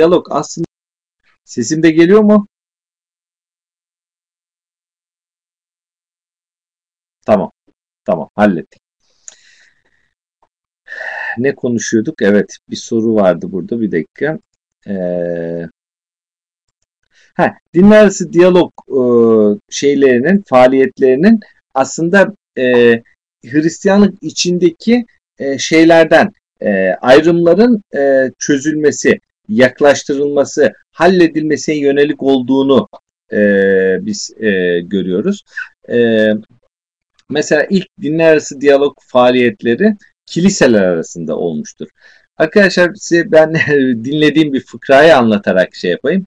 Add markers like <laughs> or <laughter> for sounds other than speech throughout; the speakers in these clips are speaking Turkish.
diyalog aslında sesim de geliyor mu? Tamam. Tamam hallettik. Ne konuşuyorduk? Evet bir soru vardı burada bir dakika. Ee, ha, dinler arası diyalog e, şeylerinin faaliyetlerinin aslında e, Hristiyanlık içindeki e, şeylerden e, ayrımların e, çözülmesi, yaklaştırılması, halledilmesine yönelik olduğunu e, biz e, görüyoruz. E, mesela ilk dinler arası diyalog faaliyetleri kiliseler arasında olmuştur. Arkadaşlar size ben <laughs> dinlediğim bir fıkrayı anlatarak şey yapayım.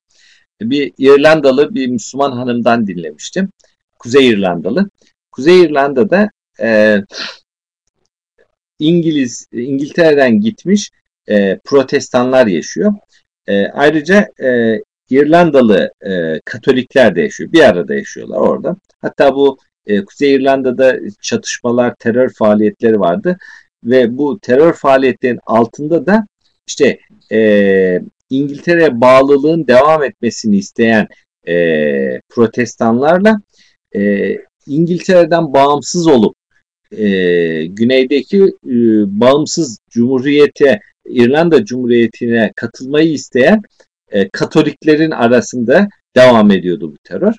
Bir İrlandalı bir Müslüman hanımdan dinlemiştim. Kuzey İrlandalı. Kuzey İrlanda'da e, İngiliz İngiltere'den gitmiş e, protestanlar yaşıyor. E, ayrıca e, İrlandalı e, Katolikler de yaşıyor. Bir arada yaşıyorlar orada. Hatta bu e, Kuzey İrlanda'da çatışmalar, terör faaliyetleri vardı ve bu terör faaliyetlerin altında da işte e, İngiltere bağlılığın devam etmesini isteyen e, protestanlarla e, İngiltere'den bağımsız olup e, güneydeki e, bağımsız cumhuriyete İrlanda Cumhuriyeti'ne katılmayı isteyen e, Katoliklerin arasında devam ediyordu bu terör.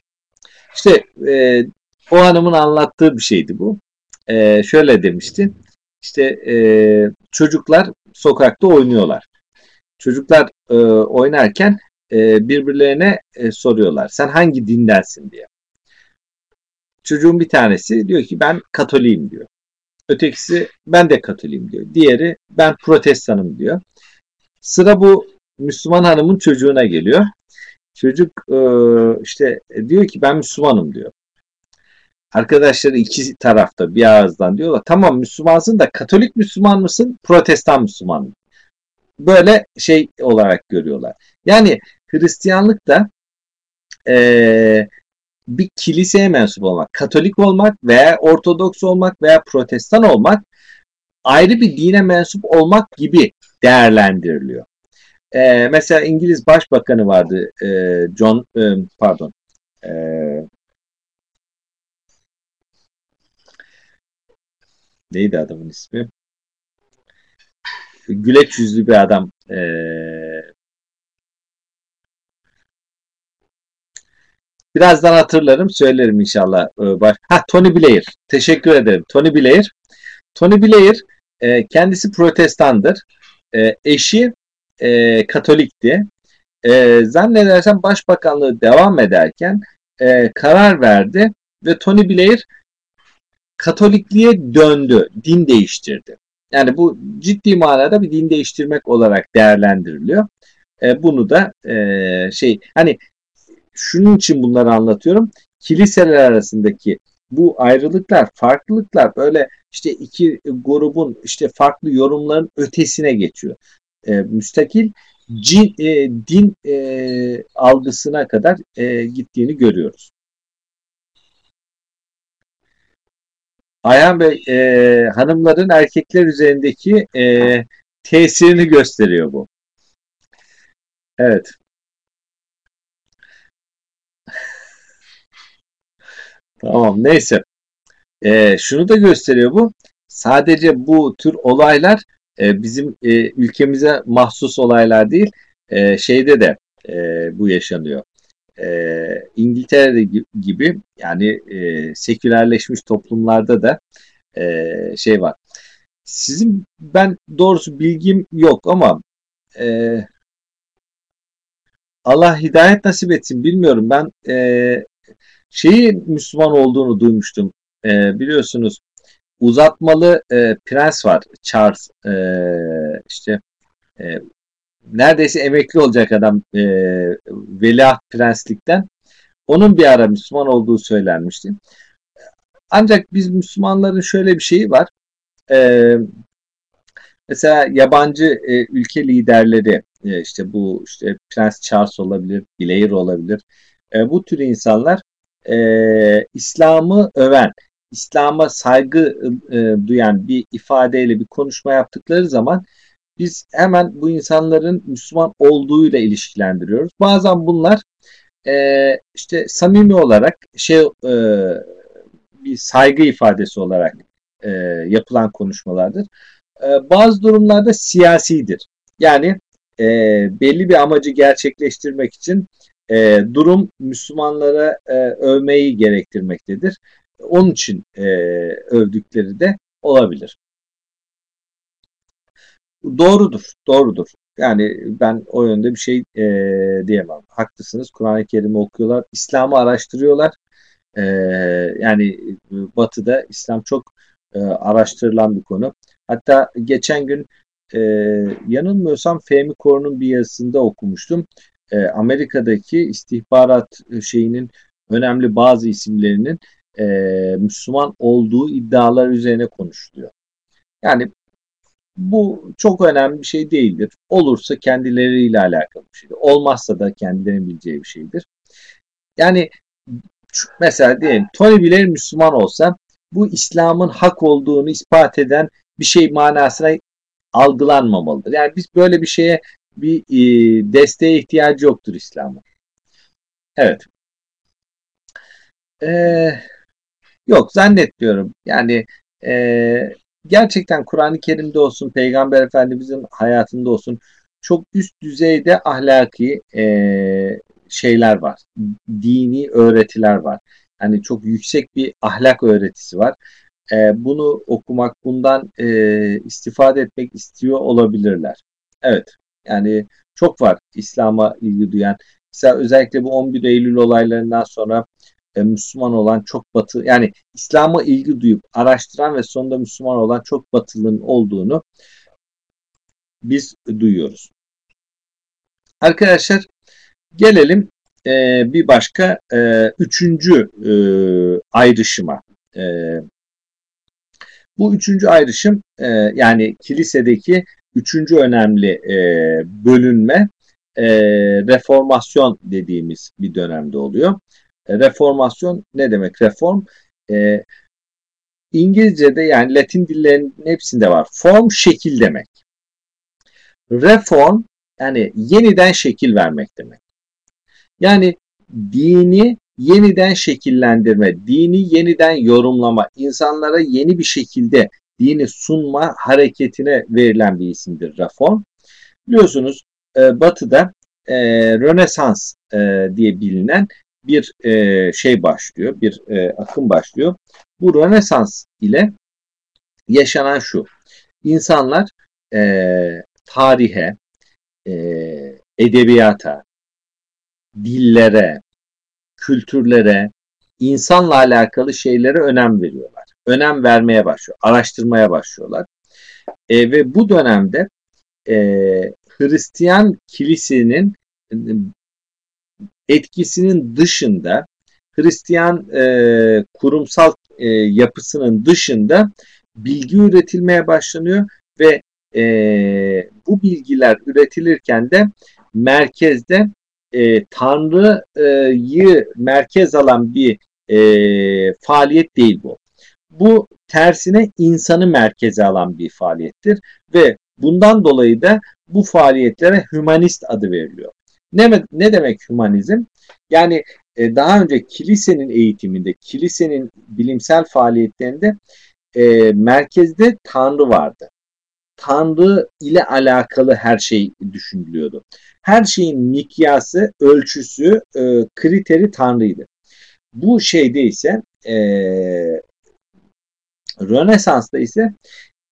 İşte e, o hanımın anlattığı bir şeydi bu. E, şöyle demişti. İşte e, çocuklar sokakta oynuyorlar. Çocuklar e, oynarken e, birbirlerine e, soruyorlar. Sen hangi dindensin diye. Çocuğun bir tanesi diyor ki ben Katoliyim diyor. Ötekisi ben de Katoliyim diyor. Diğeri ben Protestanım diyor. Sıra bu Müslüman hanımın çocuğuna geliyor. Çocuk e, işte diyor ki ben Müslümanım diyor. Arkadaşları iki tarafta bir ağızdan diyorlar. Tamam Müslümansın da Katolik Müslüman mısın? Protestan Müslüman mı? Böyle şey olarak görüyorlar. Yani Hristiyanlık da e, bir kiliseye mensup olmak, Katolik olmak veya Ortodoks olmak veya Protestan olmak ayrı bir dine mensup olmak gibi değerlendiriliyor. Ee, mesela İngiliz Başbakanı vardı e, John e, pardon e, neydi adamın ismi? Güleç yüzlü bir adam. E, birazdan hatırlarım, söylerim inşallah. E, ha Tony Blair. Teşekkür ederim. Tony Blair. Tony Blair e, kendisi protestandır. E, eşi Katolikti. E, zannedersem başbakanlığı devam ederken karar verdi ve Tony Blair Katolikliğe döndü, din değiştirdi. Yani bu ciddi manada bir din değiştirmek olarak değerlendiriliyor. Bunu da şey hani şunun için bunları anlatıyorum. Kiliseler arasındaki bu ayrılıklar, farklılıklar böyle işte iki grubun işte farklı yorumların ötesine geçiyor. E, müstakil cin, e, din e, algısına kadar e, gittiğini görüyoruz. Ayhan Bey, e, hanımların erkekler üzerindeki e, tesirini gösteriyor bu. Evet. Tamam neyse. E, şunu da gösteriyor bu. Sadece bu tür olaylar e, bizim e, ülkemize mahsus olaylar değil. E, şeyde de e, bu yaşanıyor. E, İngiltere'de gibi yani e, sekülerleşmiş toplumlarda da e, şey var. Sizin ben doğrusu bilgim yok ama e, Allah hidayet nasip etsin bilmiyorum. Ben e, şeyi Müslüman olduğunu duymuştum. E, biliyorsunuz uzatmalı e, prens var. Charles e, işte e, neredeyse emekli olacak adam e, veliaht prenslikten. Onun bir ara Müslüman olduğu söylenmişti. Ancak biz Müslümanların şöyle bir şeyi var. E, mesela yabancı e, ülke liderleri e, işte bu işte Prens Charles olabilir, Blair olabilir. E, bu tür insanlar e, İslam'ı öven, İslam'a saygı e, duyan bir ifadeyle bir konuşma yaptıkları zaman biz hemen bu insanların Müslüman olduğuyla ilişkilendiriyoruz. Bazen bunlar e, işte samimi olarak şey e, bir saygı ifadesi olarak e, yapılan konuşmalardır. E, bazı durumlarda siyasidir. Yani e, belli bir amacı gerçekleştirmek için e, durum Müslümanlara e, övmeyi gerektirmektedir. Onun için e, övdükleri de olabilir. Doğrudur, doğrudur. Yani ben o yönde bir şey e, diyemem. Haklısınız. Kur'an-ı Kerim'i okuyorlar. İslam'ı araştırıyorlar. E, yani Batı'da İslam çok e, araştırılan bir konu. Hatta geçen gün e, yanılmıyorsam Fehmi Korun'un bir yazısında okumuştum. E, Amerika'daki istihbarat şeyinin önemli bazı isimlerinin e, Müslüman olduğu iddialar üzerine konuşuluyor. Yani bu çok önemli bir şey değildir. Olursa kendileriyle alakalı bir şeydir. Olmazsa da kendilerinin bileceği bir şeydir. Yani mesela diyelim Tony Blair Müslüman olsa bu İslam'ın hak olduğunu ispat eden bir şey manasına algılanmamalıdır. Yani biz böyle bir şeye bir e, desteğe ihtiyacı yoktur İslam'ın. Evet. Ee, yok zannetmiyorum. Yani e, gerçekten Kur'an-ı Kerim'de olsun, Peygamber Efendimiz'in hayatında olsun çok üst düzeyde ahlaki e, şeyler var. Dini öğretiler var. Yani çok yüksek bir ahlak öğretisi var. E, bunu okumak, bundan e, istifade etmek istiyor olabilirler. Evet, yani çok var İslam'a ilgi duyan. Mesela özellikle bu 11 Eylül olaylarından sonra e, Müslüman olan çok batı yani İslam'a ilgi duyup araştıran ve sonunda Müslüman olan çok batılının olduğunu biz duyuyoruz. Arkadaşlar gelelim e, bir başka e, üçüncü e, ayrışıma. E, bu üçüncü ayrışım e, yani kilisedeki üçüncü önemli e, bölünme e, reformasyon dediğimiz bir dönemde oluyor. E, reformasyon ne demek? Reform e, İngilizce'de yani Latin dillerinin hepsinde var. Form şekil demek. Reform yani yeniden şekil vermek demek. Yani dini yeniden şekillendirme, dini yeniden yorumlama, insanlara yeni bir şekilde dini sunma hareketine verilen bir isimdir reform. Biliyorsunuz e, Batı'da e, Rönesans e, diye bilinen bir e, şey başlıyor, bir e, akım başlıyor. Bu Rönesans ile yaşanan şu. İnsanlar e, tarihe, e, edebiyata, dillere, kültürlere, insanla alakalı şeylere önem veriyorlar. Önem vermeye başlıyor, araştırmaya başlıyorlar. E, ve bu dönemde e, Hristiyan kilisenin etkisinin dışında Hristiyan e, kurumsal e, yapısının dışında bilgi üretilmeye başlanıyor ve e, bu bilgiler üretilirken de merkezde e, Tanrı'yı merkez alan bir e, faaliyet değil bu. Bu tersine insanı merkeze alan bir faaliyettir ve bundan dolayı da bu faaliyetlere hümanist adı veriliyor. Ne, ne demek hümanizm? Yani e, daha önce kilisenin eğitiminde, kilisenin bilimsel faaliyetlerinde e, merkezde Tanrı vardı. Tanrı ile alakalı her şey düşünülüyordu. Her şeyin mikyası, ölçüsü, e, kriteri Tanrı'ydı. Bu şeyde ise e, Rönesans'ta ise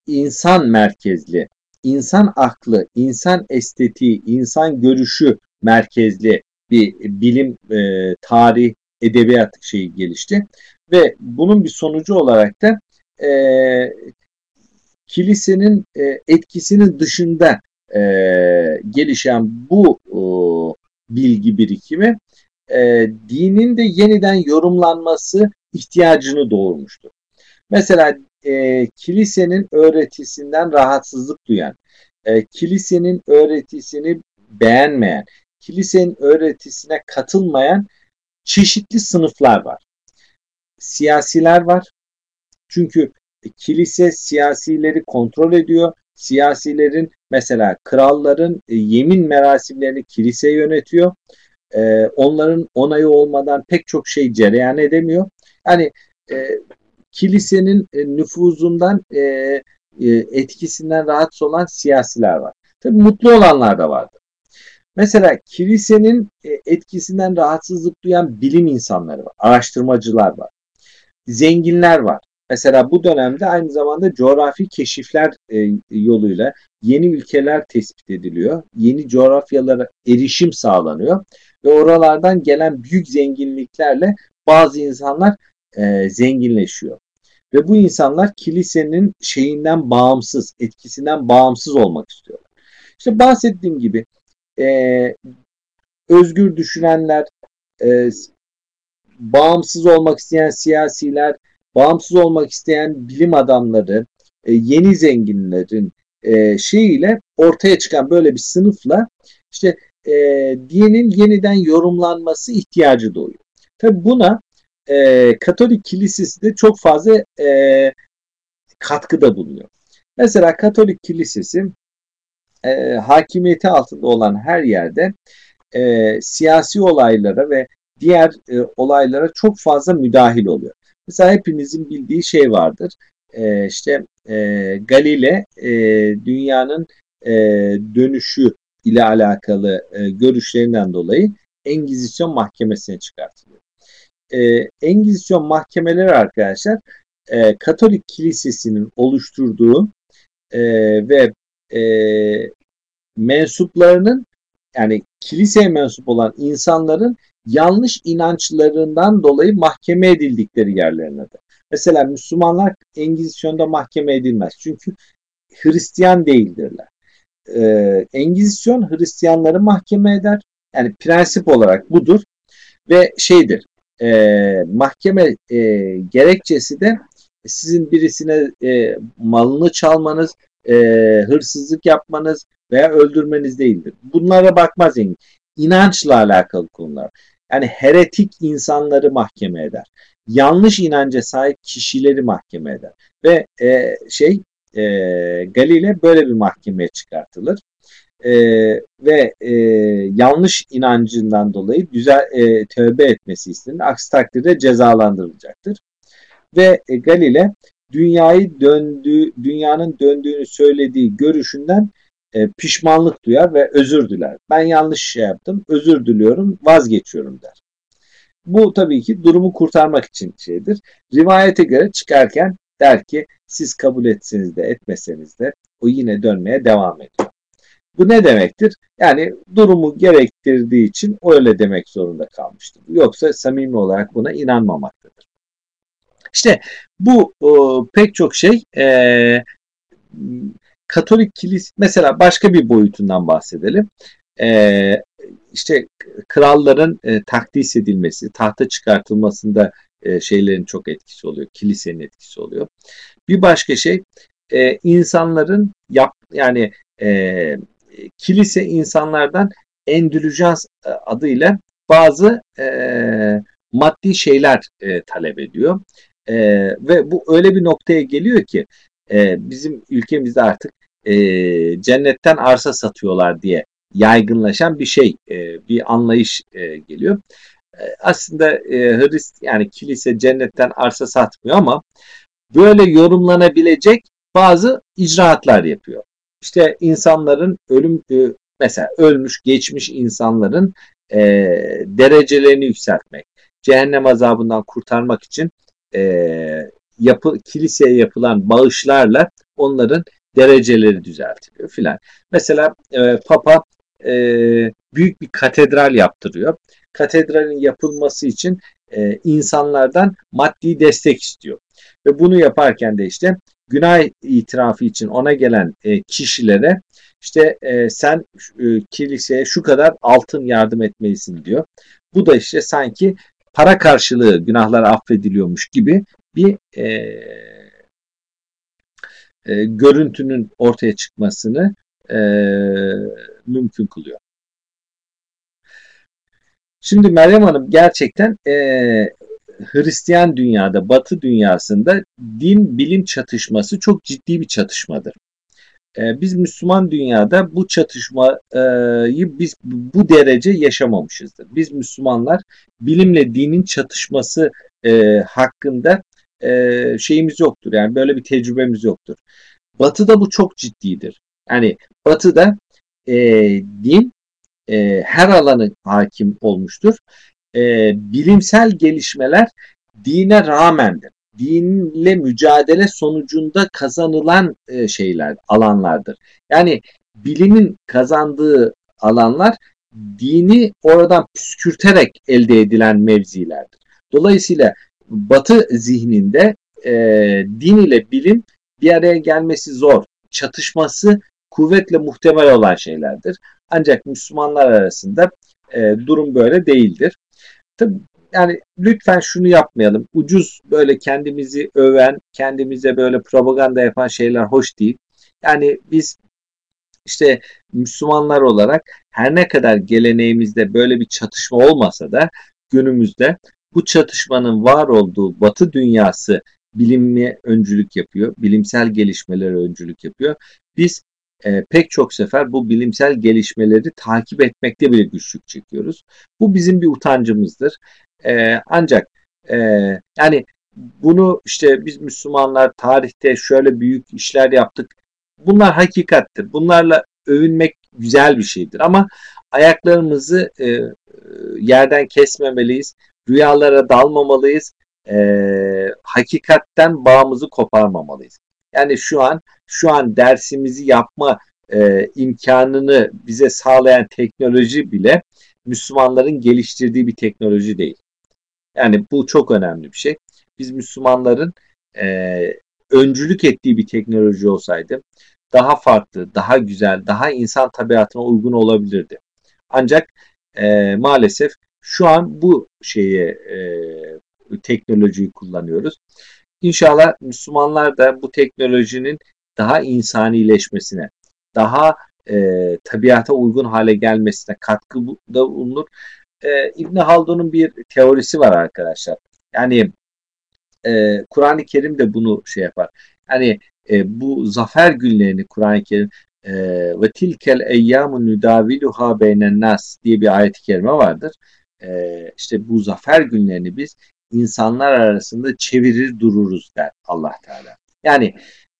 insan merkezli, insan aklı, insan estetiği, insan görüşü merkezli bir bilim, e, tarih, edebiyat şeyi gelişti. Ve bunun bir sonucu olarak da e, kilisenin e, etkisinin dışında e, gelişen bu e, bilgi birikimi e, dinin de yeniden yorumlanması ihtiyacını doğurmuştur. Mesela e, kilisenin öğretisinden rahatsızlık duyan, e, kilisenin öğretisini beğenmeyen, kilisenin öğretisine katılmayan çeşitli sınıflar var. Siyasiler var. Çünkü kilise siyasileri kontrol ediyor Siyasilerin mesela kralların e, yemin merasimlerini kilise yönetiyor. E, onların onayı olmadan pek çok şey cereyan edemiyor. Yani e, kilisenin e, nüfuzundan e, e, etkisinden rahatsız olan siyasiler var. Tabii mutlu olanlar da vardı. Mesela kilisenin e, etkisinden rahatsızlık duyan bilim insanları var, araştırmacılar var, zenginler var. Mesela bu dönemde aynı zamanda coğrafi keşifler e, yoluyla yeni ülkeler tespit ediliyor. Yeni coğrafyalara erişim sağlanıyor ve oralardan gelen büyük zenginliklerle bazı insanlar e, zenginleşiyor. Ve bu insanlar kilisenin şeyinden bağımsız, etkisinden bağımsız olmak istiyorlar. İşte bahsettiğim gibi e, özgür düşünenler, e, bağımsız olmak isteyen siyasiler, bağımsız olmak isteyen bilim adamları, e, yeni zenginlerin e, şeyiyle ortaya çıkan böyle bir sınıfla işte e, dinin yeniden yorumlanması ihtiyacı doğuyor. Tabi buna e, Katolik Kilisesi de çok fazla e, katkıda bulunuyor. Mesela Katolik Kilisesi e, hakimiyeti altında olan her yerde e, siyasi olaylara ve diğer e, olaylara çok fazla müdahil oluyor. Mesela hepinizin bildiği şey vardır. E, işte e, Galile e, dünyanın e, dönüşü ile alakalı e, görüşlerinden dolayı Engizisyon mahkemesine çıkartılıyor. E, Engizisyon mahkemeleri arkadaşlar e, Katolik Kilisesi'nin oluşturduğu e, ve e, mensuplarının yani kiliseye mensup olan insanların yanlış inançlarından dolayı mahkeme edildikleri yerlerine de. Mesela Müslümanlar Engizisyon'da mahkeme edilmez. Çünkü Hristiyan değildirler. Ee, Engizisyon Hristiyanları mahkeme eder. Yani prensip olarak budur. Ve şeydir, e, mahkeme e, gerekçesi de sizin birisine e, malını çalmanız, e, hırsızlık yapmanız veya öldürmeniz değildir. Bunlara bakmaz yani. İnançla alakalı konular. Yani heretik insanları mahkeme eder. Yanlış inanca sahip kişileri mahkeme eder. Ve e, şey e, Galile böyle bir mahkemeye çıkartılır. E, ve e, yanlış inancından dolayı güzel e, tövbe etmesi istenir. Aksi takdirde cezalandırılacaktır. Ve e, Galile dünyayı döndüğü, dünyanın döndüğünü söylediği görüşünden e, pişmanlık duyar ve özür diler. Ben yanlış şey yaptım, özür diliyorum, vazgeçiyorum der. Bu tabii ki durumu kurtarmak için şeydir. Rivayete göre çıkarken der ki siz kabul etseniz de etmeseniz de o yine dönmeye devam ediyor. Bu ne demektir? Yani durumu gerektirdiği için öyle demek zorunda kalmıştır. Yoksa samimi olarak buna inanmamaktadır. İşte bu o, pek çok şey e, Katolik kilis mesela başka bir boyutundan bahsedelim. E, işte kralların e, takdis edilmesi, tahta çıkartılmasında e, şeylerin çok etkisi oluyor. Kilisenin etkisi oluyor. Bir başka şey e, insanların yap yani e, kilise insanlardan endülüjans e, adıyla bazı e, maddi şeyler e, talep ediyor. E, ve bu öyle bir noktaya geliyor ki e, bizim ülkemizde artık e, cennetten arsa satıyorlar diye yaygınlaşan bir şey, e, bir anlayış e, geliyor. E, aslında e, Hrist yani kilise cennetten arsa satmıyor ama böyle yorumlanabilecek bazı icraatlar yapıyor. İşte insanların ölüm e, mesela ölmüş geçmiş insanların e, derecelerini yükseltmek, cehennem azabından kurtarmak için e, yapı, kiliseye yapılan bağışlarla onların dereceleri düzeltiliyor filan. Mesela e, Papa e, büyük bir katedral yaptırıyor. Katedralin yapılması için e, insanlardan maddi destek istiyor. Ve bunu yaparken de işte günah itirafı için ona gelen e, kişilere işte e, sen e, kiliseye şu kadar altın yardım etmelisin diyor. Bu da işte sanki para karşılığı günahlar affediliyormuş gibi bir e, e, görüntünün ortaya çıkmasını e, mümkün kılıyor. Şimdi Meryem Hanım gerçekten e, Hristiyan dünyada, Batı dünyasında din bilim çatışması çok ciddi bir çatışmadır. e, biz Müslüman dünyada bu çatışmayı biz bu derece yaşamamışızdır. Biz Müslümanlar bilimle dinin çatışması e, hakkında e, şeyimiz yoktur. Yani böyle bir tecrübemiz yoktur. Batı'da bu çok ciddidir. Yani Batı'da e, din e, her alanı hakim olmuştur. E, bilimsel gelişmeler dine rağmendir. Dinle mücadele sonucunda kazanılan e, şeyler, alanlardır. Yani bilimin kazandığı alanlar dini oradan püskürterek elde edilen mevzilerdir. Dolayısıyla Batı zihninde e, din ile bilim bir araya gelmesi zor. Çatışması kuvvetle muhtemel olan şeylerdir. Ancak Müslümanlar arasında e, durum böyle değildir. Tabii yani lütfen şunu yapmayalım. Ucuz böyle kendimizi öven, kendimize böyle propaganda yapan şeyler hoş değil. Yani biz işte Müslümanlar olarak her ne kadar geleneğimizde böyle bir çatışma olmasa da günümüzde bu çatışmanın var olduğu Batı dünyası bilimi öncülük yapıyor, bilimsel gelişmelere öncülük yapıyor. Biz e, pek çok sefer bu bilimsel gelişmeleri takip etmekte bile güçlük çekiyoruz. Bu bizim bir utancımızdır. E, ancak e, yani bunu işte biz Müslümanlar tarihte şöyle büyük işler yaptık. Bunlar hakikattir. Bunlarla övünmek güzel bir şeydir ama ayaklarımızı e, yerden kesmemeliyiz. Rüyalara dalmamalıyız. E, hakikatten bağımızı koparmamalıyız. Yani şu an şu an dersimizi yapma e, imkanını bize sağlayan teknoloji bile Müslümanların geliştirdiği bir teknoloji değil. Yani bu çok önemli bir şey. Biz Müslümanların e, öncülük ettiği bir teknoloji olsaydı daha farklı, daha güzel, daha insan tabiatına uygun olabilirdi. Ancak e, maalesef şu an bu şeyi e, teknolojiyi kullanıyoruz. İnşallah Müslümanlar da bu teknolojinin daha insanileşmesine, daha e, tabiata uygun hale gelmesine katkıda bulunur. E, İbn Haldun'un bir teorisi var arkadaşlar. Yani e, Kur'an-ı Kerim de bunu şey yapar. Yani e, bu zafer günlerini Kur'an-ı Kerim e, ve tilkel eyyamu nudaviluha beynen nas diye bir ayet-i kerime vardır. E, işte bu zafer günlerini biz insanlar arasında çevirir dururuz der Allah Teala. Yani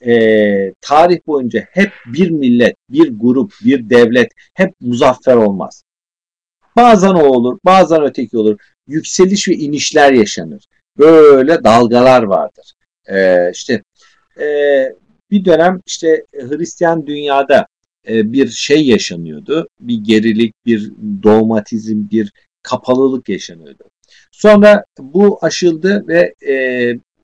e, tarih boyunca hep bir millet, bir grup, bir devlet hep muzaffer olmaz. Bazen o olur, bazen öteki olur. Yükseliş ve inişler yaşanır. Böyle dalgalar vardır. E, işte e, bir dönem işte Hristiyan dünyada e, bir şey yaşanıyordu. Bir gerilik, bir dogmatizm, bir kapalılık yaşanıyordu. Sonra bu aşıldı ve e,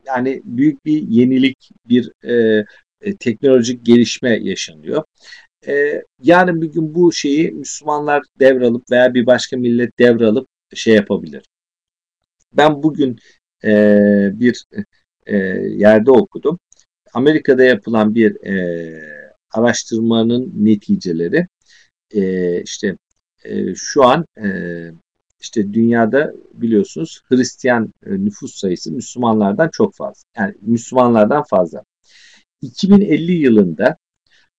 yani büyük bir yenilik, bir e, e, teknolojik gelişme yaşanıyor. E, yarın bir gün bu şeyi Müslümanlar devralıp veya bir başka millet devralıp şey yapabilir. Ben bugün e, bir e, yerde okudum. Amerika'da yapılan bir e, araştırmanın neticeleri e, işte e, şu an e, işte dünyada biliyorsunuz Hristiyan e, nüfus sayısı Müslümanlardan çok fazla. Yani Müslümanlardan fazla. 2050 yılında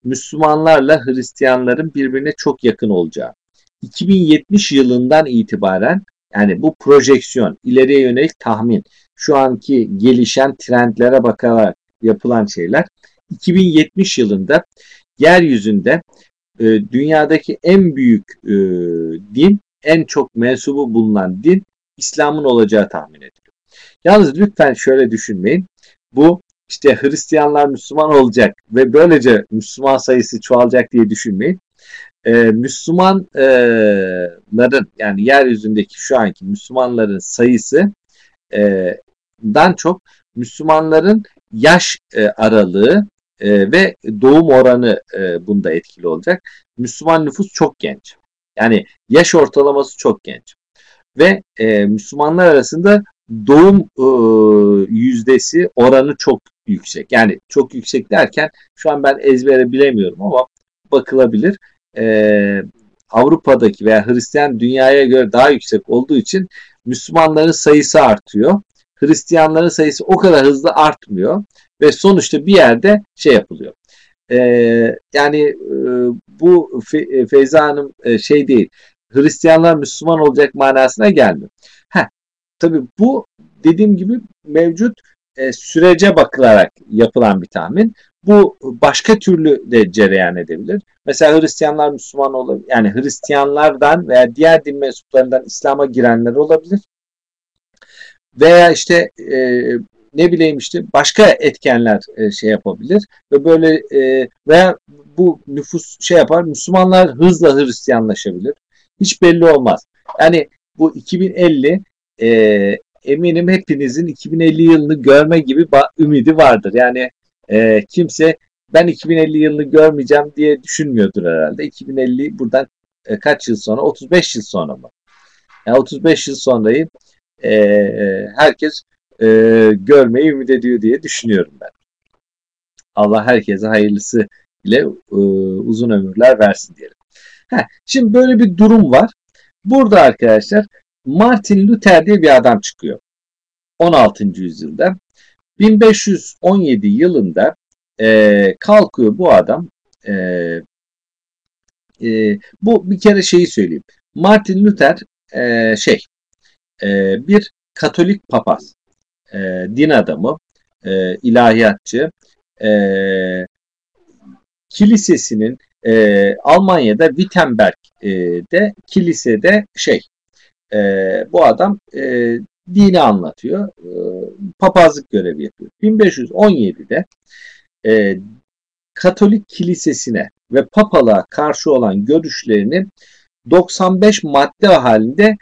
Müslümanlarla Hristiyanların birbirine çok yakın olacağı. 2070 yılından itibaren yani bu projeksiyon, ileriye yönelik tahmin, şu anki gelişen trendlere bakarak yapılan şeyler 2070 yılında yeryüzünde e, dünyadaki en büyük e, din en çok mensubu bulunan din İslam'ın olacağı tahmin ediliyor. Yalnız lütfen şöyle düşünmeyin. Bu işte Hristiyanlar Müslüman olacak ve böylece Müslüman sayısı çoğalacak diye düşünmeyin. Ee, Müslümanların yani yeryüzündeki şu anki Müslümanların sayısı e, dan çok Müslümanların yaş e, aralığı e, ve doğum oranı e, bunda etkili olacak. Müslüman nüfus çok genç. Yani yaş ortalaması çok genç. Ve e, Müslümanlar arasında doğum e, yüzdesi oranı çok yüksek. Yani çok yüksek derken şu an ben ezbere bilemiyorum ama bakılabilir. E, Avrupa'daki veya Hristiyan dünyaya göre daha yüksek olduğu için Müslümanların sayısı artıyor. Hristiyanların sayısı o kadar hızlı artmıyor ve sonuçta bir yerde şey yapılıyor. E, yani e, bu Fe, Feyza Hanım e, şey değil. Hristiyanlar Müslüman olacak manasına gelmiyor. Heh, tabii bu dediğim gibi mevcut e, sürece bakılarak yapılan bir tahmin. Bu başka türlü de cereyan edebilir. Mesela Hristiyanlar Müslüman olabilir. Yani Hristiyanlardan veya diğer din mensuplarından İslam'a girenler olabilir. Veya işte e, ne bileyim işte başka etkenler e, şey yapabilir ve böyle e, veya bu nüfus şey yapar Müslümanlar hızla Hristiyanlaşabilir. Hiç belli olmaz. Yani bu 2050 e, eminim hepinizin 2050 yılını görme gibi ümidi vardır. Yani e, kimse ben 2050 yılını görmeyeceğim diye düşünmüyordur herhalde. 2050 buradan e, kaç yıl sonra? 35 yıl sonra mı? Yani 35 yıl sonrayı e, e, herkes e, görmeyi ümit ediyor diye düşünüyorum ben. Allah herkese hayırlısı ile e, uzun ömürler versin diyelim. Heh, şimdi böyle bir durum var. Burada arkadaşlar Martin Luther diye bir adam çıkıyor. 16. yüzyılda. 1517 yılında e, kalkıyor bu adam. E, e, bu bir kere şeyi söyleyeyim. Martin Luther e, şey e, bir Katolik papaz, e, din adamı, e, ilahiyatçı, e, kilisesinin e, Almanya'da Wittenberg'de kilisede şey e, bu adam e, dini anlatıyor. E, papazlık görevi yapıyor. 1517'de e, Katolik kilisesine ve papalığa karşı olan görüşlerini 95 madde halinde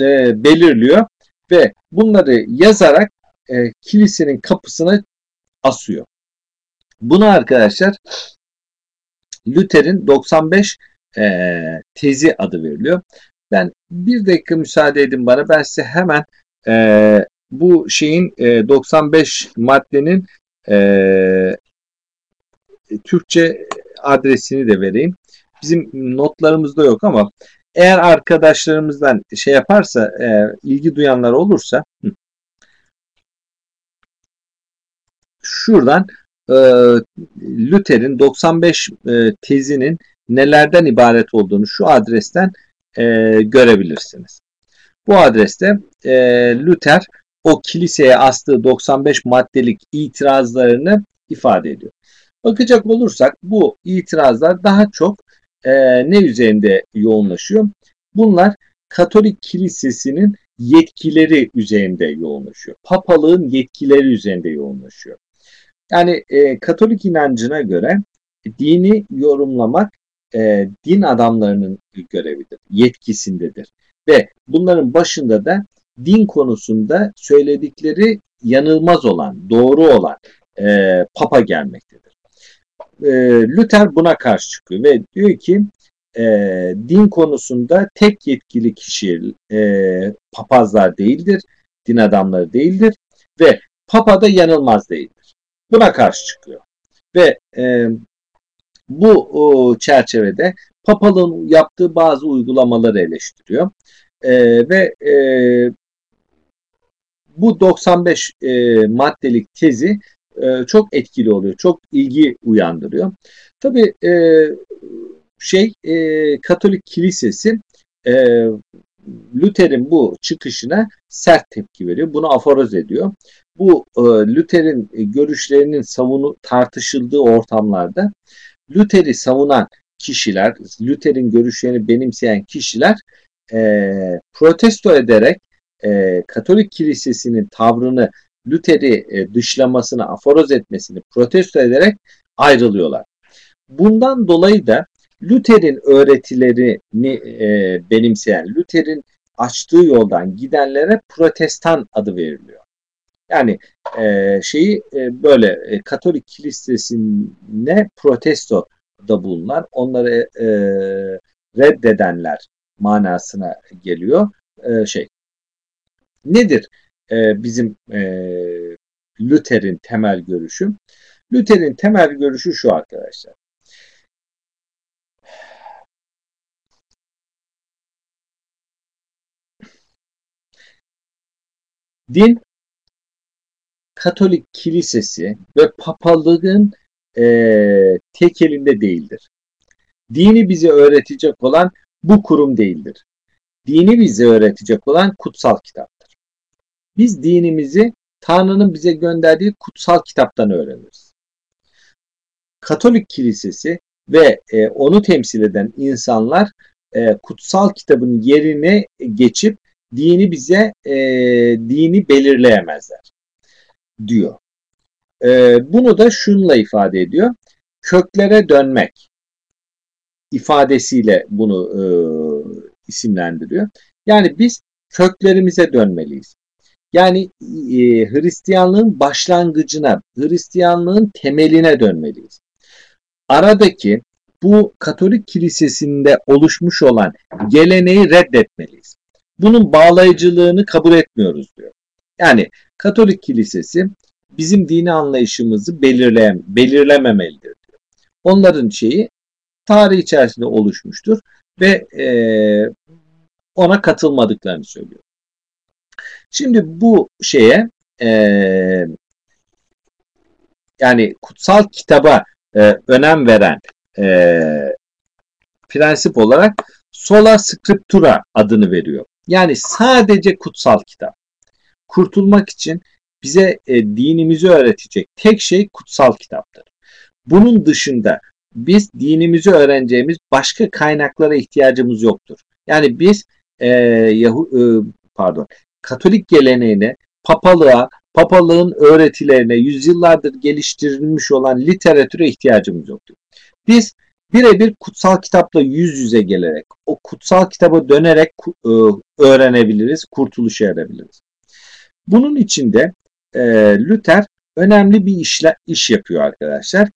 e, belirliyor ve bunları yazarak e, kilisenin kapısına asıyor. Buna arkadaşlar Luther'in 95 e, tezi adı veriliyor. Ben bir dakika müsaade edin bana. Ben size hemen e, bu şeyin e, 95 maddenin e, Türkçe adresini de vereyim. Bizim notlarımızda yok ama eğer arkadaşlarımızdan şey yaparsa, e, ilgi duyanlar olursa şuradan e, Luther'in 95 e, tezinin nelerden ibaret olduğunu şu adresten e, görebilirsiniz. Bu adreste e, Luther o kiliseye astığı 95 maddelik itirazlarını ifade ediyor. Bakacak olursak bu itirazlar daha çok e, ne üzerinde yoğunlaşıyor? Bunlar Katolik Kilisesi'nin yetkileri üzerinde yoğunlaşıyor. Papalığın yetkileri üzerinde yoğunlaşıyor. Yani e, Katolik inancına göre dini yorumlamak e, din adamlarının görevidir, yetkisindedir. Ve bunların başında da din konusunda söyledikleri yanılmaz olan, doğru olan e, Papa gelmektedir. E, Luther buna karşı çıkıyor ve diyor ki e, din konusunda tek yetkili kişi e, papazlar değildir, din adamları değildir ve Papa da yanılmaz değildir. Buna karşı çıkıyor. Ve e, bu o, çerçevede Papalığın yaptığı bazı uygulamaları eleştiriyor. E, ve e, bu 95 e, maddelik tezi e, çok etkili oluyor. Çok ilgi uyandırıyor. Tabii e, şey e, Katolik Kilisesi e, Luther'in bu çıkışına sert tepki veriyor. Bunu aforoz ediyor. Bu e, Luther'in görüşlerinin savunu tartışıldığı ortamlarda Luther'i savunan kişiler, Luther'in görüşlerini benimseyen kişiler protesto ederek Katolik Kilisesi'nin tavrını Luther'i e, dışlamasını, aforoz etmesini protesto ederek ayrılıyorlar. Bundan dolayı da Luther'in öğretilerini e, benimseyen, Luther'in açtığı yoldan gidenlere protestan adı veriliyor. Yani e, şeyi e, böyle e, Katolik kilisesine protesto da bulunan, onları e, reddedenler manasına geliyor. E, şey nedir e, bizim e, Luther'in temel görüşü? Luther'in temel görüşü şu arkadaşlar. Din Katolik Kilisesi ve papalığın e, tek elinde değildir. Dini bize öğretecek olan bu kurum değildir. Dini bize öğretecek olan kutsal kitaptır. Biz dinimizi Tanrı'nın bize gönderdiği kutsal kitaptan öğreniriz. Katolik kilisesi ve e, onu temsil eden insanlar e, kutsal kitabın yerine geçip dini bize e, dini belirleyemezler diyor. E, bunu da şunla ifade ediyor. Köklere dönmek ifadesiyle bunu e, isimlendiriyor. Yani biz köklerimize dönmeliyiz. Yani e, Hristiyanlığın başlangıcına, Hristiyanlığın temeline dönmeliyiz. Aradaki bu Katolik kilisesinde oluşmuş olan geleneği reddetmeliyiz. Bunun bağlayıcılığını kabul etmiyoruz diyor. Yani Katolik kilisesi bizim dini anlayışımızı belirleyen, belirlememelidir diyor. Onların şeyi tarih içerisinde oluşmuştur ve e, ona katılmadıklarını söylüyor. Şimdi bu şeye e, yani kutsal kitaba e, önem veren e, prensip olarak sola scriptura adını veriyor. Yani sadece kutsal kitap. Kurtulmak için bize e, dinimizi öğretecek tek şey kutsal kitaptır. Bunun dışında biz dinimizi öğreneceğimiz başka kaynaklara ihtiyacımız yoktur. Yani biz e, Yahu, e, pardon Katolik geleneğine, papalığa, papalığın öğretilerine, yüzyıllardır geliştirilmiş olan literatüre ihtiyacımız yoktur. Biz birebir kutsal kitapla yüz yüze gelerek, o kutsal kitaba dönerek e, öğrenebiliriz, kurtuluşa erebiliriz. Bunun için de e, Luther önemli bir işle, iş yapıyor arkadaşlar.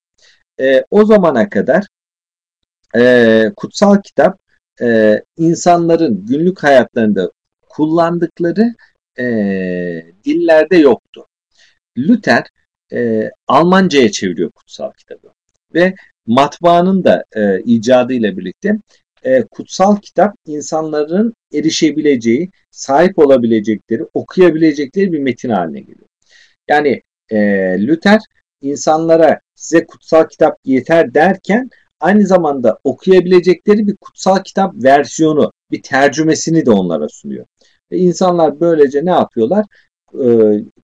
E, o zamana kadar e, kutsal kitap e, insanların günlük hayatlarında kullandıkları e, dillerde yoktu. Luther e, Almanca'ya çeviriyor kutsal kitabı ve matbaanın da e, icadıyla birlikte e, kutsal kitap insanların erişebileceği, sahip olabilecekleri, okuyabilecekleri bir metin haline geliyor. Yani e, Luther insanlara size kutsal kitap yeter derken aynı zamanda okuyabilecekleri bir kutsal kitap versiyonu, bir tercümesini de onlara sunuyor. Ve insanlar böylece ne yapıyorlar? E,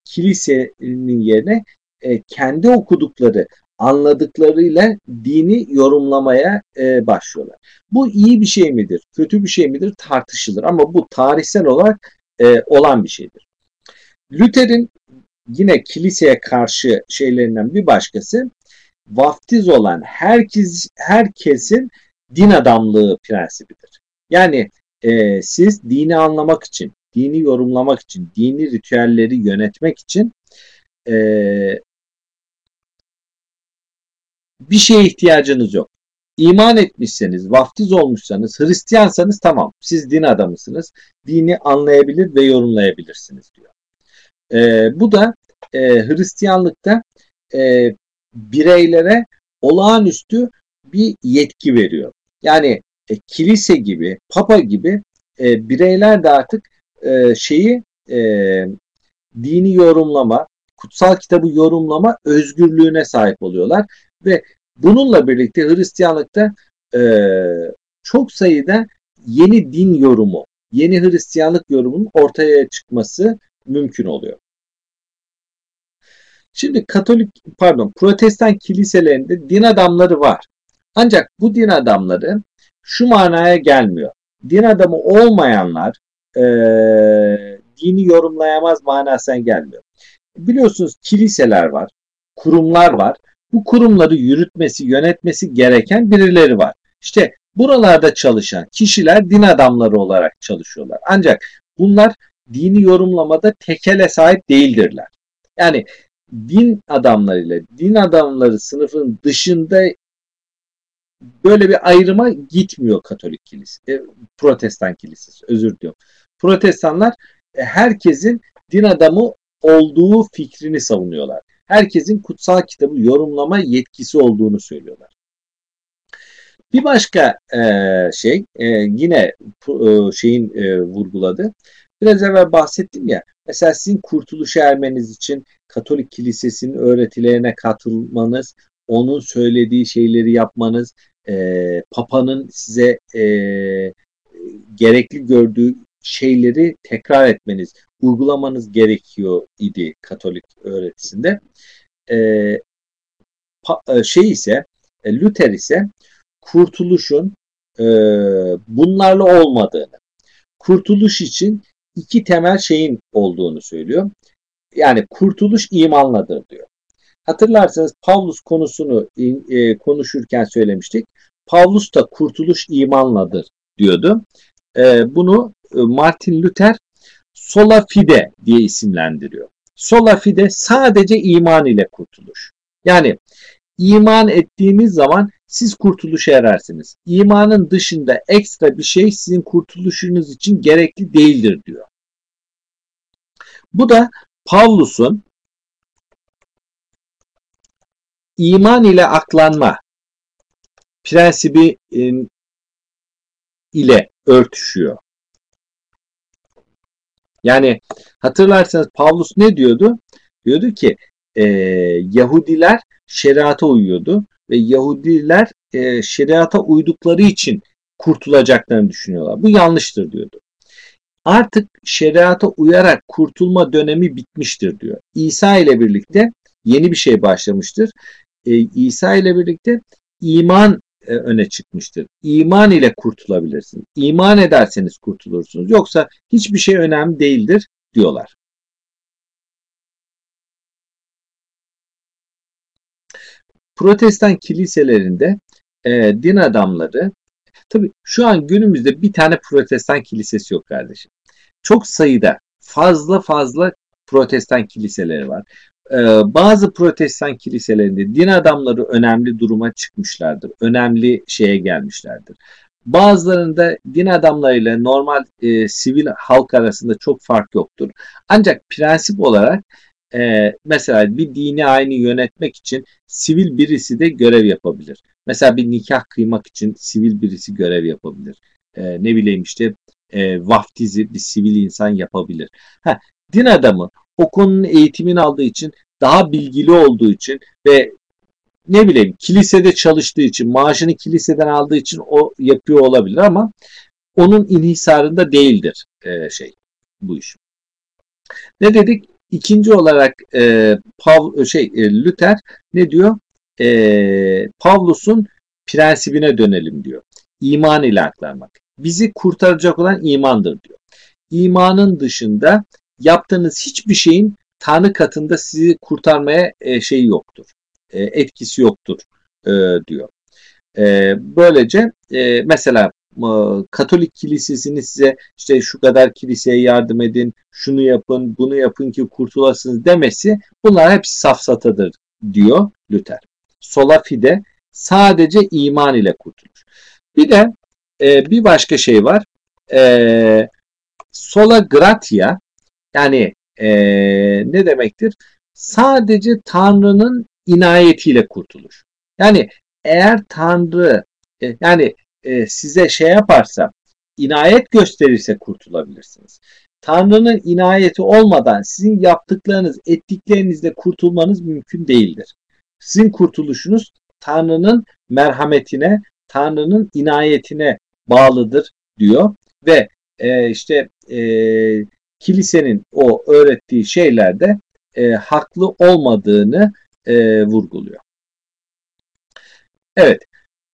kilisenin yerine e, kendi okudukları, anladıklarıyla dini yorumlamaya e, başlıyorlar. Bu iyi bir şey midir, kötü bir şey midir tartışılır ama bu tarihsel olarak e, olan bir şeydir. Luther'in yine kiliseye karşı şeylerinden bir başkası vaftiz olan herkes herkesin din adamlığı prensibidir. Yani e, siz dini anlamak için, dini yorumlamak için, dini ritüelleri yönetmek için e, bir şeye ihtiyacınız yok. İman etmişseniz, vaftiz olmuşsanız, Hristiyansanız tamam. Siz din adamısınız. Dini anlayabilir ve yorumlayabilirsiniz diyor. E, bu da e, Hristiyanlıkta e, bireylere olağanüstü bir yetki veriyor. Yani e, kilise gibi, papa gibi e, bireyler de artık e, şeyi e, dini yorumlama, kutsal kitabı yorumlama özgürlüğüne sahip oluyorlar ve bununla birlikte Hristiyanlıkta e, çok sayıda yeni din yorumu, yeni Hristiyanlık yorumunun ortaya çıkması mümkün oluyor. Şimdi Katolik pardon Protestan kiliselerinde din adamları var. Ancak bu din adamları şu manaya gelmiyor. Din adamı olmayanlar e, dini yorumlayamaz manasına gelmiyor. Biliyorsunuz kiliseler var, kurumlar var. Bu kurumları yürütmesi, yönetmesi gereken birileri var. İşte buralarda çalışan kişiler din adamları olarak çalışıyorlar. Ancak bunlar dini yorumlamada tekele sahip değildirler. Yani din adamlarıyla din adamları sınıfının dışında böyle bir ayrıma gitmiyor Katolik kilisesi, Protestan kilisesi özür diliyorum. Protestanlar e, herkesin din adamı olduğu fikrini savunuyorlar. Herkesin kutsal kitabı yorumlama yetkisi olduğunu söylüyorlar. Bir başka e, şey e, yine e, şeyin e, vurguladı. Biraz evvel bahsettim ya. Mesela sizin kurtuluşa ermeniz için Katolik Kilisesi'nin öğretilerine katılmanız, onun söylediği şeyleri yapmanız, e, Papa'nın size e, gerekli gördüğü şeyleri tekrar etmeniz, uygulamanız gerekiyor idi Katolik öğretisinde. E, pa, e, şey ise, e, Luther ise kurtuluşun e, bunlarla olmadığını, kurtuluş için iki temel şeyin olduğunu söylüyor. Yani kurtuluş imanladır diyor. Hatırlarsanız Pavlus konusunu e, konuşurken söylemiştik. Pavlus da kurtuluş imanladır diyordu. E, bunu e, Martin Luther sola fide diye isimlendiriyor. Sola fide sadece iman ile kurtuluş. Yani iman ettiğiniz zaman siz kurtuluşa erersiniz. İmanın dışında ekstra bir şey sizin kurtuluşunuz için gerekli değildir diyor. Bu da Pavlus'un iman ile aklanma prensibi e, ile örtüşüyor. Yani hatırlarsanız Pavlus ne diyordu? Diyordu ki e, Yahudiler şeriata uyuyordu ve Yahudiler e, şeriata uydukları için kurtulacaklarını düşünüyorlar. Bu yanlıştır diyordu. Artık şeriata uyarak kurtulma dönemi bitmiştir diyor. İsa ile birlikte yeni bir şey başlamıştır. E, İsa ile birlikte iman e, öne çıkmıştır. İman ile kurtulabilirsiniz. İman ederseniz kurtulursunuz. Yoksa hiçbir şey önemli değildir diyorlar. Protestan kiliselerinde e, din adamları tabi şu an günümüzde bir tane protestan kilisesi yok kardeşim. Çok sayıda fazla fazla protestan kiliseleri var. Ee, bazı protestan kiliselerinde din adamları önemli duruma çıkmışlardır. Önemli şeye gelmişlerdir. Bazılarında din adamlarıyla normal e, sivil halk arasında çok fark yoktur. Ancak prensip olarak e, mesela bir dini aynı yönetmek için sivil birisi de görev yapabilir. Mesela bir nikah kıymak için sivil birisi görev yapabilir. E, ne bileyim işte e, vaftizi bir sivil insan yapabilir. Ha, din adamı o konunun eğitimini aldığı için daha bilgili olduğu için ve ne bileyim kilisede çalıştığı için maaşını kiliseden aldığı için o yapıyor olabilir ama onun inhisarında değildir e, şey bu iş. Ne dedik? İkinci olarak e, Pav şey e, Luther ne diyor? E, Pavlus'un prensibine dönelim diyor. İman ile aktarmak. Bizi kurtaracak olan imandır diyor. İmanın dışında yaptığınız hiçbir şeyin Tanrı katında sizi kurtarmaya e, şeyi yoktur. E, etkisi yoktur e, diyor. E, böylece e, mesela e, Katolik kilisesini size işte şu kadar kiliseye yardım edin, şunu yapın, bunu yapın ki kurtulasınız demesi bunlar hepsi safsatadır diyor Luther. Sola fide sadece iman ile kurtulur. Bir de e, bir başka şey var. E, sola gratia yani e, ne demektir? Sadece Tanrı'nın inayetiyle kurtulur. Yani eğer Tanrı e, yani e, size şey yaparsa inayet gösterirse kurtulabilirsiniz. Tanrı'nın inayeti olmadan sizin yaptıklarınız, ettiklerinizle kurtulmanız mümkün değildir. Sizin kurtuluşunuz Tanrı'nın merhametine, Tanrı'nın inayetine bağlıdır diyor ve e, işte e, kilisenin o öğrettiği şeylerde e, haklı olmadığını e, vurguluyor. Evet.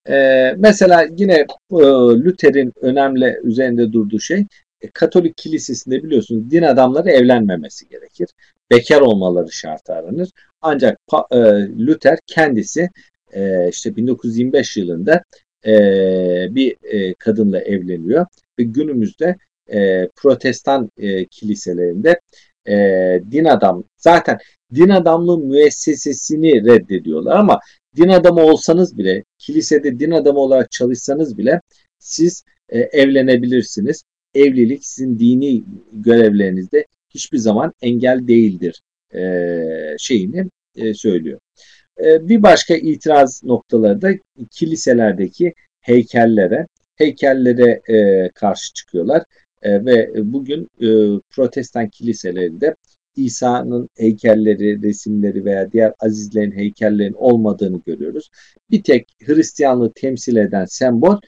E, mesela yine e, Luther'in önemli üzerinde durduğu şey e, Katolik kilisesinde biliyorsunuz din adamları evlenmemesi gerekir. Bekar olmaları şartı aranır. Ancak e, Luther kendisi e, işte 1925 yılında e, bir e, kadınla evleniyor ve günümüzde e, protestan e, kiliselerinde e, din adam zaten din adamlığı müessesesini reddediyorlar ama din adamı olsanız bile kilisede din adamı olarak çalışsanız bile siz e, evlenebilirsiniz. Evlilik sizin dini görevlerinizde hiçbir zaman engel değildir e, şeyini e, söylüyor. E, bir başka itiraz noktaları da kiliselerdeki heykellere heykellere e, karşı çıkıyorlar. E, ve bugün e, protestan kiliselerinde İsa'nın heykelleri, resimleri veya diğer azizlerin heykellerin olmadığını görüyoruz. Bir tek Hristiyanlığı temsil eden sembol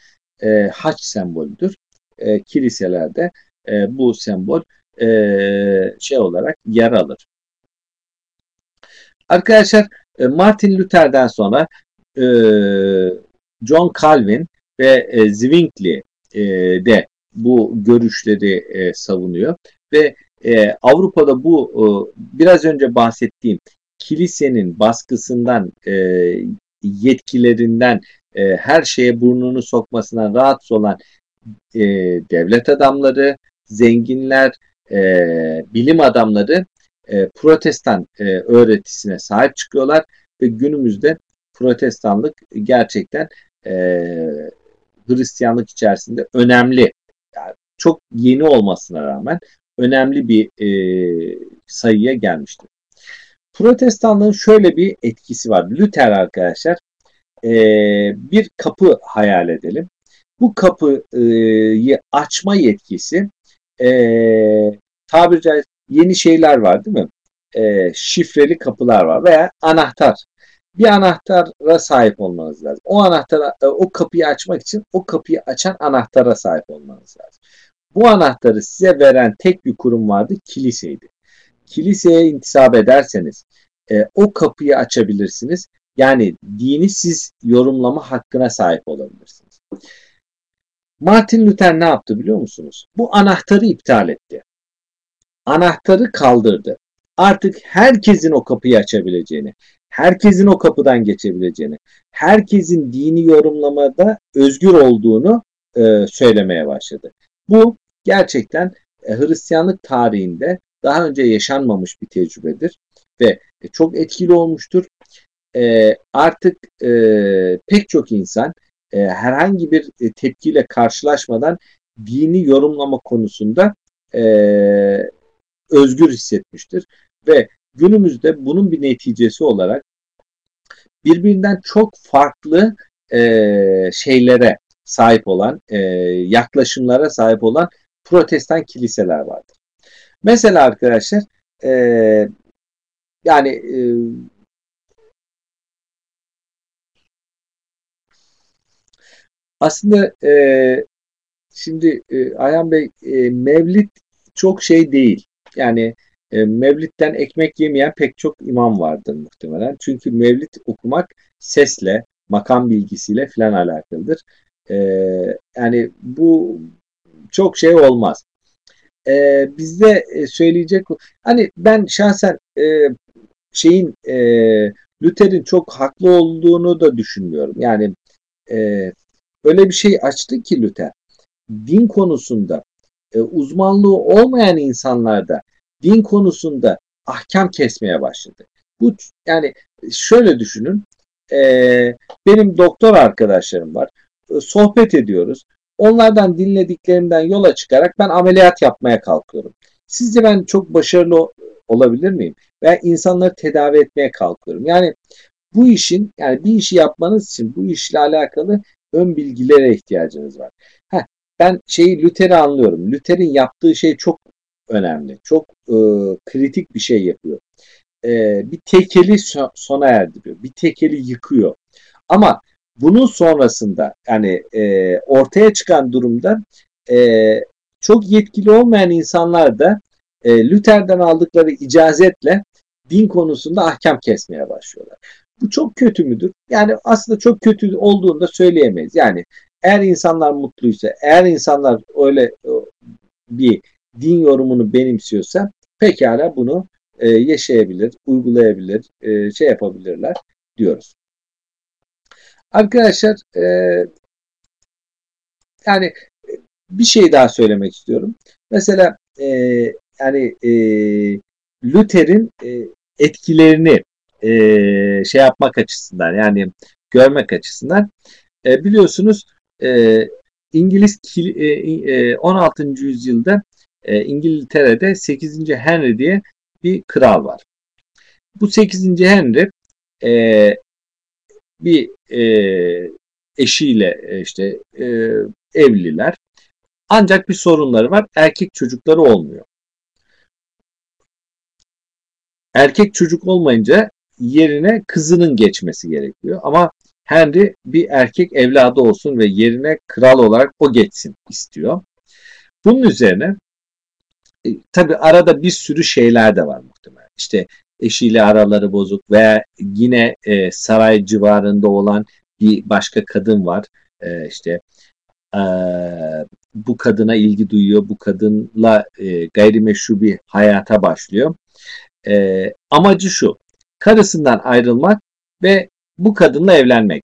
e, haç sembolüdür. E, kiliselerde e, bu sembol e, şey olarak yer alır. Arkadaşlar e, Martin Luther'den sonra e, John Calvin ve e, Zwingli e, de bu görüşleri e, savunuyor. Ve e, Avrupa'da bu e, biraz önce bahsettiğim kilisenin baskısından, e, yetkilerinden, e, her şeye burnunu sokmasından rahatsız olan e, devlet adamları, zenginler, e, bilim adamları e, protestan e, öğretisine sahip çıkıyorlar. Ve günümüzde protestanlık gerçekten e, Hristiyanlık içerisinde önemli, yani çok yeni olmasına rağmen önemli bir e, sayıya gelmiştir. Protestanlığın şöyle bir etkisi var. Luther arkadaşlar e, bir kapı hayal edelim. Bu kapıyı açma yetkisi e, tabiri caizse yeni şeyler var değil mi? E, şifreli kapılar var veya anahtar. Bir anahtara sahip olmanız lazım. O anahtara, e, o kapıyı açmak için o kapıyı açan anahtara sahip olmanız lazım. Bu anahtarı size veren tek bir kurum vardı, kiliseydi. Kiliseye intisap ederseniz e, o kapıyı açabilirsiniz. Yani dini siz yorumlama hakkına sahip olabilirsiniz. Martin Luther ne yaptı biliyor musunuz? Bu anahtarı iptal etti. Anahtarı kaldırdı. Artık herkesin o kapıyı açabileceğini, herkesin o kapıdan geçebileceğini, herkesin dini yorumlamada özgür olduğunu e, söylemeye başladı. Bu gerçekten e, Hristiyanlık tarihinde daha önce yaşanmamış bir tecrübedir ve e, çok etkili olmuştur. E, artık e, pek çok insan e, herhangi bir e, tepkiyle karşılaşmadan dini yorumlama konusunda e, özgür hissetmiştir ve günümüzde bunun bir neticesi olarak birbirinden çok farklı e, şeylere sahip olan, e, yaklaşımlara sahip olan protestan kiliseler vardır. Mesela arkadaşlar e, yani e, aslında e, şimdi e, Ayhan Bey e, Mevlid çok şey değil. Yani e, Mevlid'den ekmek yemeyen pek çok imam vardır muhtemelen. Çünkü Mevlid okumak sesle, makam bilgisiyle filan alakalıdır. E, yani bu çok şey olmaz. E, bizde e, söyleyecek hani ben şahsen e, şeyin e, Luther'in çok haklı olduğunu da düşünmüyorum. Yani e, öyle bir şey açtı ki Luther din konusunda e, uzmanlığı olmayan insanlarda din konusunda ahkam kesmeye başladı. Bu yani şöyle düşünün. E, benim doktor arkadaşlarım var. E, sohbet ediyoruz. Onlardan dinlediklerimden yola çıkarak ben ameliyat yapmaya kalkıyorum. Sizce ben çok başarılı olabilir miyim? Veya insanları tedavi etmeye kalkıyorum. Yani bu işin yani bir işi yapmanız için bu işle alakalı ön bilgilere ihtiyacınız var. Heh, ben şeyi Luther'i anlıyorum. Luther'in yaptığı şey çok önemli. Çok e, kritik bir şey yapıyor. E, bir tekeli so- sona erdiriyor. Bir tekeli yıkıyor. Ama bunun sonrasında yani e, ortaya çıkan durumda e, çok yetkili olmayan insanlar da e, Luther'den aldıkları icazetle din konusunda ahkam kesmeye başlıyorlar. Bu çok kötü müdür? Yani aslında çok kötü olduğunu da söyleyemeyiz. Yani eğer insanlar mutluysa, eğer insanlar öyle bir din yorumunu benimsiyorsa pekala bunu e, yaşayabilir, uygulayabilir, e, şey yapabilirler diyoruz. Arkadaşlar e, yani bir şey daha söylemek istiyorum. Mesela e, yani e, Luther'in e, etkilerini e, şey yapmak açısından yani görmek açısından e, biliyorsunuz e, İngiliz e, 16. E, yüzyılda e, İngiltere'de 8. Henry diye bir kral var. Bu 8. Henry e, bir e, eşiyle e, işte e, evliler. Ancak bir sorunları var. Erkek çocukları olmuyor. erkek çocuk olmayınca yerine kızının geçmesi gerekiyor. Ama Henry bir erkek evladı olsun ve yerine kral olarak o geçsin istiyor. Bunun üzerine e, tabi arada bir sürü şeyler de var muhtemelen. İşte eşiyle araları bozuk veya yine e, saray civarında olan bir başka kadın var. E, işte e, bu kadına ilgi duyuyor. Bu kadınla e, gayrimeşru bir hayata başlıyor. E, amacı şu. Karısından ayrılmak ve bu kadınla evlenmek.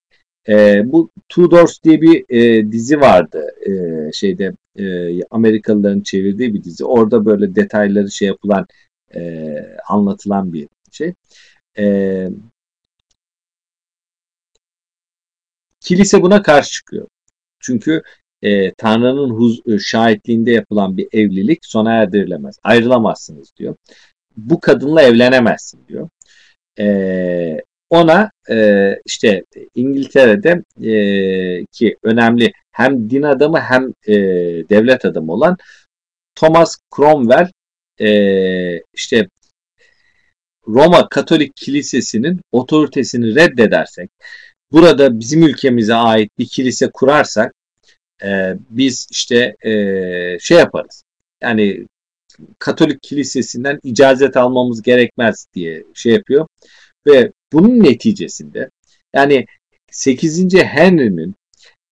E, bu Tudors diye bir e, dizi vardı. E, şeyde e, Amerikalıların çevirdiği bir dizi. Orada böyle detayları şey yapılan e, anlatılan bir şey. E, kilise buna karşı çıkıyor. Çünkü e, Tanrı'nın huz, e, şahitliğinde yapılan bir evlilik sona erdirilemez. Ayrılamazsınız diyor. Bu kadınla evlenemezsin diyor. E, ona e, işte İngiltere'de e, ki önemli hem din adamı hem e, devlet adamı olan Thomas Cromwell e, işte Roma Katolik Kilisesi'nin otoritesini reddedersek, burada bizim ülkemize ait bir kilise kurarsak, e, biz işte e, şey yaparız. Yani Katolik Kilisesi'nden icazet almamız gerekmez diye şey yapıyor. Ve bunun neticesinde yani 8. Henry'nin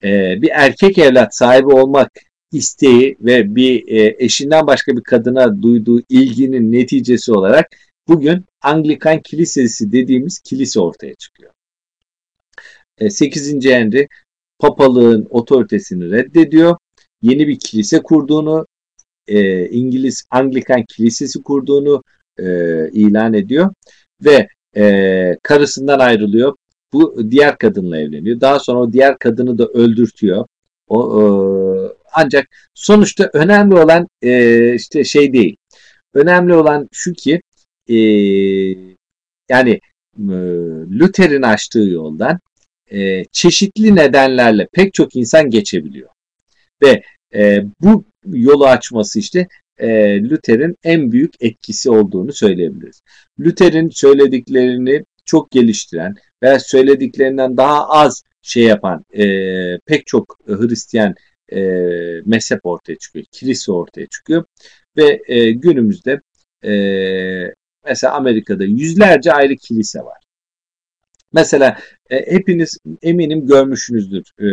e, bir erkek evlat sahibi olmak isteği ve bir e, eşinden başka bir kadına duyduğu ilginin neticesi olarak bugün Anglikan Kilisesi dediğimiz kilise ortaya çıkıyor. E, 8. Henry papalığın otoritesini reddediyor. Yeni bir kilise kurduğunu, e, İngiliz Anglikan Kilisesi kurduğunu e, ilan ediyor ve e, karısından ayrılıyor. Bu diğer kadınla evleniyor. Daha sonra o diğer kadını da öldürtüyor. O, e, ancak sonuçta önemli olan e, işte şey değil. Önemli olan şu ki e, yani e, Luther'in açtığı yoldan e, çeşitli nedenlerle pek çok insan geçebiliyor. Ve e, bu yolu açması işte e, Luther'in en büyük etkisi olduğunu söyleyebiliriz. Luther'in söylediklerini çok geliştiren veya söylediklerinden daha az şey yapan e, pek çok Hristiyan e, mezhep ortaya çıkıyor. Kilise ortaya çıkıyor. Ve e, günümüzde e, mesela Amerika'da yüzlerce ayrı kilise var. Mesela e, hepiniz eminim görmüşsünüzdür e,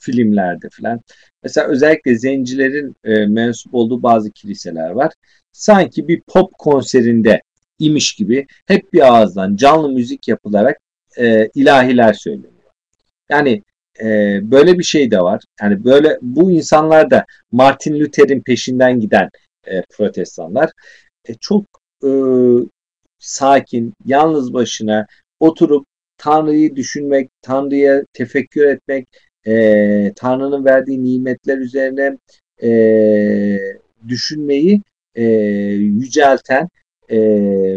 filmlerde falan. Mesela özellikle zencilerin e, mensup olduğu bazı kiliseler var. Sanki bir pop konserinde imiş gibi hep bir ağızdan canlı müzik yapılarak e, ilahiler söyleniyor. Yani e, böyle bir şey de var. Yani böyle bu insanlar da Martin Luther'in peşinden giden e, protestanlar e, çok e, sakin, yalnız başına oturup Tanrı'yı düşünmek, Tanrı'ya tefekkür etmek, e, Tanrı'nın verdiği nimetler üzerine e, düşünmeyi e, yücelten e,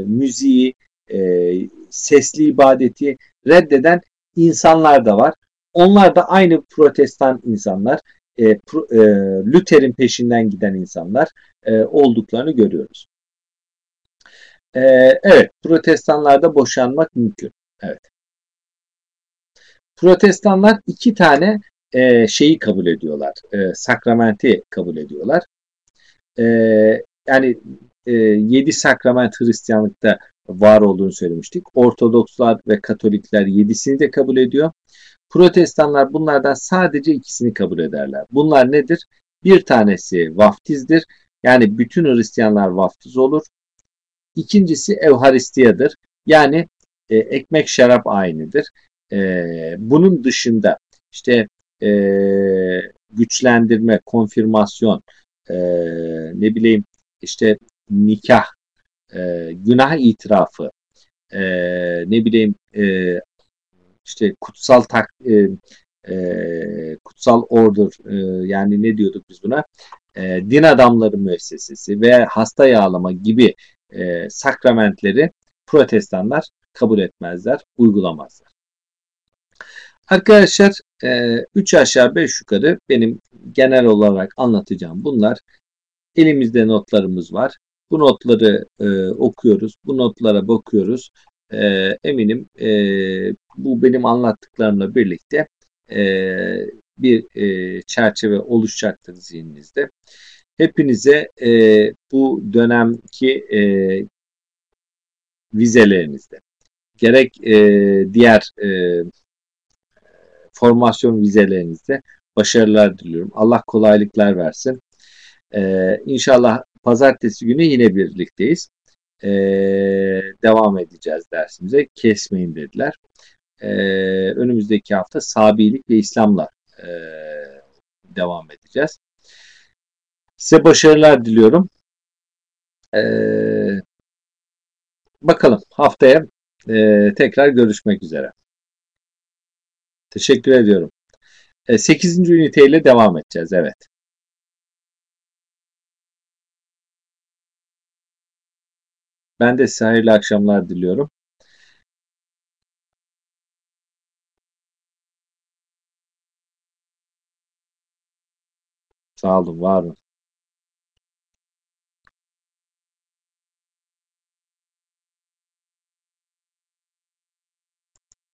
müziği, e, sesli ibadeti reddeden insanlar da var. Onlar da aynı protestan insanlar, e, pro, e, Luther'in peşinden giden insanlar e, olduklarını görüyoruz. E, evet, protestanlarda boşanmak mümkün. Evet. Protestanlar iki tane e, şeyi kabul ediyorlar. E, sakramenti kabul ediyorlar. E, yani e, yedi sakrament Hristiyanlıkta var olduğunu söylemiştik. Ortodokslar ve Katolikler yedisini de kabul ediyor. Protestanlar bunlardan sadece ikisini kabul ederler. Bunlar nedir? Bir tanesi vaftizdir. Yani bütün Hristiyanlar vaftiz olur. İkincisi Evharistiyadır. Yani e, ekmek şarap ayinidir. E, bunun dışında işte e, güçlendirme, konfirmasyon, e, ne bileyim işte nikah, e, günah itirafı, e, ne bileyim e, işte kutsal tak, e, e, kutsal order e, yani ne diyorduk biz buna e, din adamları müessesesi veya hasta yağlama gibi e, sakramentleri protestanlar kabul etmezler, uygulamazlar. Arkadaşlar 3 e, aşağı 5 yukarı benim genel olarak anlatacağım bunlar. Elimizde notlarımız var. Bu notları e, okuyoruz. Bu notlara bakıyoruz. E, eminim e, bu benim anlattıklarımla birlikte e, bir e, çerçeve oluşacaktır zihninizde. Hepinize e, bu dönemki e, vizelerinizde gerek e, diğer e, formasyon vizelerinizde başarılar diliyorum. Allah kolaylıklar versin. E, inşallah pazartesi günü yine birlikteyiz. E, devam edeceğiz dersimize. Kesmeyin dediler. E, önümüzdeki hafta Sabilik ve İslam'la e, devam edeceğiz. Size başarılar diliyorum. Ee, bakalım haftaya e, tekrar görüşmek üzere. Teşekkür ediyorum. E, 8. üniteyle devam edeceğiz. Evet. Ben de size hayırlı akşamlar diliyorum. Sağ olun, var olun.